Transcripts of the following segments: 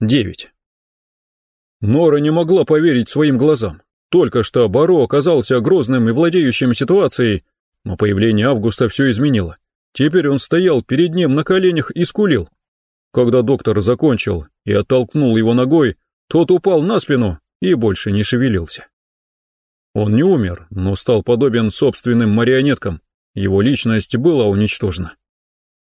9. Нора не могла поверить своим глазам. Только что Баро оказался грозным и владеющим ситуацией, но появление Августа все изменило. Теперь он стоял перед ним на коленях и скулил. Когда доктор закончил и оттолкнул его ногой, тот упал на спину и больше не шевелился. Он не умер, но стал подобен собственным марионеткам, его личность была уничтожена.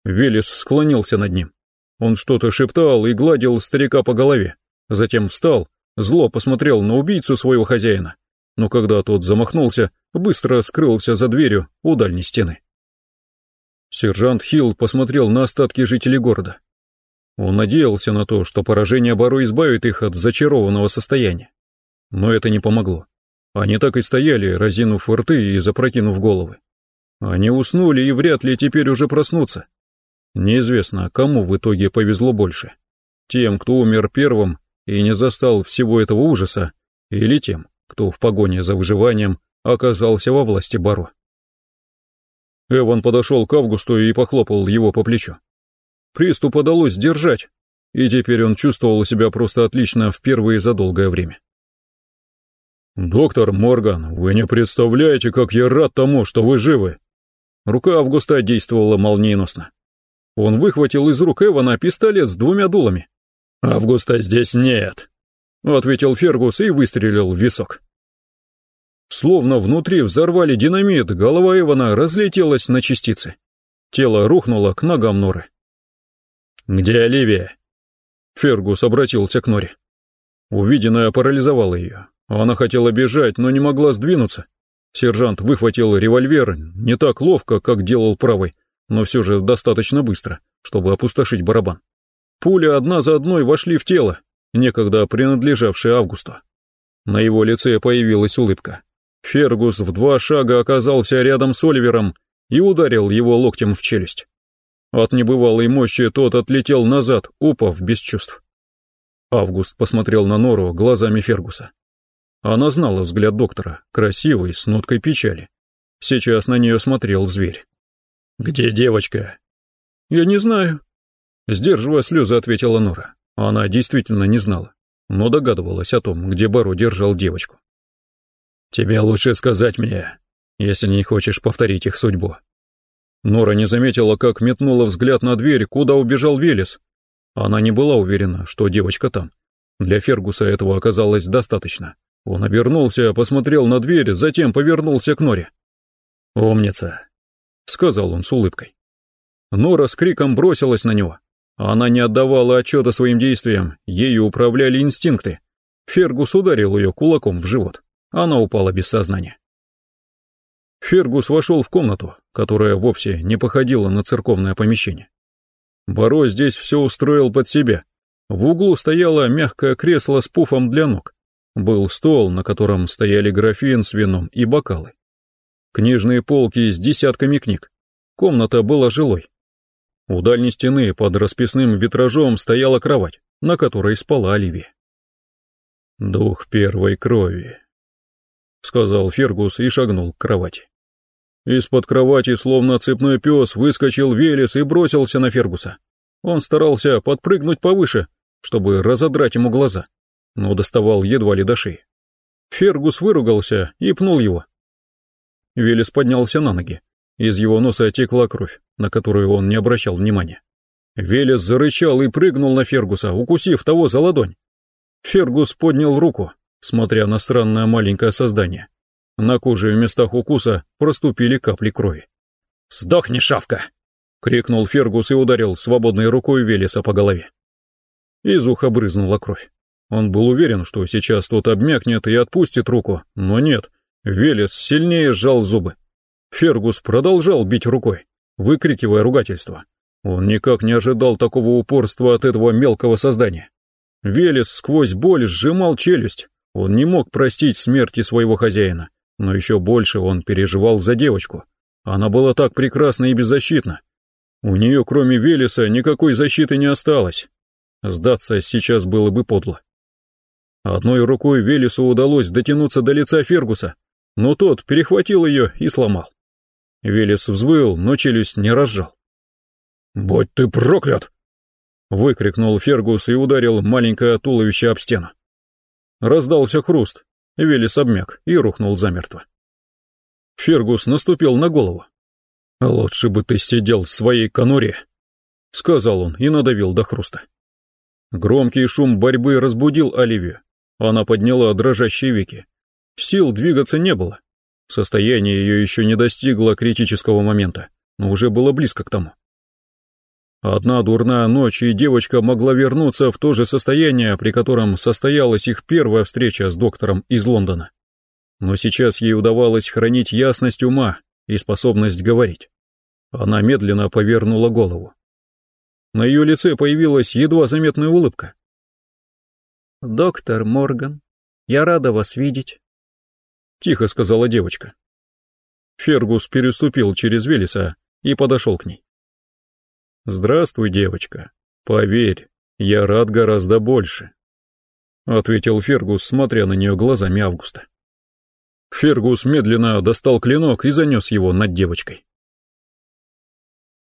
Велес склонился над ним. Он что-то шептал и гладил старика по голове, затем встал, зло посмотрел на убийцу своего хозяина, но когда тот замахнулся, быстро скрылся за дверью у дальней стены. Сержант Хилл посмотрел на остатки жителей города. Он надеялся на то, что поражение Баро избавит их от зачарованного состояния. Но это не помогло. Они так и стояли, разинув рты и запрокинув головы. Они уснули и вряд ли теперь уже проснутся. Неизвестно, кому в итоге повезло больше. Тем, кто умер первым и не застал всего этого ужаса, или тем, кто в погоне за выживанием оказался во власти Баро. Эван подошел к Августу и похлопал его по плечу. Приступ удалось сдержать, и теперь он чувствовал себя просто отлично впервые за долгое время. «Доктор Морган, вы не представляете, как я рад тому, что вы живы!» Рука Августа действовала молниеносно. Он выхватил из рук Эвана пистолет с двумя дулами. «Августа здесь нет», — ответил Фергус и выстрелил в висок. Словно внутри взорвали динамит, голова Эвана разлетелась на частицы. Тело рухнуло к ногам Норы. «Где Оливия?» Фергус обратился к Норе. Увиденное парализовало ее. Она хотела бежать, но не могла сдвинуться. Сержант выхватил револьвер не так ловко, как делал правый, но все же достаточно быстро, чтобы опустошить барабан. Пули одна за одной вошли в тело, некогда принадлежавшее Августу. На его лице появилась улыбка. Фергус в два шага оказался рядом с Оливером и ударил его локтем в челюсть. От небывалой мощи тот отлетел назад, упав без чувств. Август посмотрел на Нору глазами Фергуса. Она знала взгляд доктора, красивый, с ноткой печали. Сейчас на нее смотрел зверь. «Где девочка?» «Я не знаю», — сдерживая слезы, ответила Нора. Она действительно не знала, но догадывалась о том, где Баро держал девочку. «Тебе лучше сказать мне, если не хочешь повторить их судьбу». Нора не заметила, как метнула взгляд на дверь, куда убежал Велес. Она не была уверена, что девочка там. Для Фергуса этого оказалось достаточно. Он обернулся, посмотрел на дверь, затем повернулся к Норе. «Умница», — сказал он с улыбкой. Нора с криком бросилась на него. Она не отдавала отчета своим действиям, ею управляли инстинкты. Фергус ударил ее кулаком в живот. Она упала без сознания. Фергус вошел в комнату, которая вовсе не походила на церковное помещение. Баро здесь все устроил под себя. В углу стояло мягкое кресло с пуфом для ног. Был стол, на котором стояли графин с вином и бокалы. Книжные полки с десятками книг. Комната была жилой. У дальней стены под расписным витражом стояла кровать, на которой спала Оливия. «Дух первой крови», — сказал Фергус и шагнул к кровати. Из-под кровати, словно цепной пес, выскочил Велес и бросился на Фергуса. Он старался подпрыгнуть повыше, чтобы разодрать ему глаза но доставал едва ли до шеи. Фергус выругался и пнул его. Велес поднялся на ноги. Из его носа текла кровь, на которую он не обращал внимания. Велес зарычал и прыгнул на Фергуса, укусив того за ладонь. Фергус поднял руку, смотря на странное маленькое создание. На коже в местах укуса проступили капли крови. «Сдохни, шавка!» — крикнул Фергус и ударил свободной рукой Велеса по голове. Из уха брызнула кровь. Он был уверен, что сейчас тот обмякнет и отпустит руку, но нет, Велес сильнее сжал зубы. Фергус продолжал бить рукой, выкрикивая ругательство. Он никак не ожидал такого упорства от этого мелкого создания. Велес сквозь боль сжимал челюсть. Он не мог простить смерти своего хозяина, но еще больше он переживал за девочку. Она была так прекрасна и беззащитна. У нее, кроме Велеса, никакой защиты не осталось. Сдаться сейчас было бы подло. Одной рукой Велесу удалось дотянуться до лица Фергуса, но тот перехватил ее и сломал. Велес взвыл, но челюсть не разжал. «Будь ты проклят!» Выкрикнул Фергус и ударил маленькое туловище об стену. Раздался хруст, Велес обмяк и рухнул замертво. Фергус наступил на голову. «Лучше бы ты сидел в своей конуре», — сказал он и надавил до хруста. Громкий шум борьбы разбудил Оливию. Она подняла дрожащие веки. Сил двигаться не было. Состояние ее еще не достигло критического момента, но уже было близко к тому. Одна дурная ночь, и девочка могла вернуться в то же состояние, при котором состоялась их первая встреча с доктором из Лондона. Но сейчас ей удавалось хранить ясность ума и способность говорить. Она медленно повернула голову. На ее лице появилась едва заметная улыбка. «Доктор Морган, я рада вас видеть», — тихо сказала девочка. Фергус переступил через Велеса и подошел к ней. «Здравствуй, девочка. Поверь, я рад гораздо больше», — ответил Фергус, смотря на нее глазами Августа. Фергус медленно достал клинок и занес его над девочкой.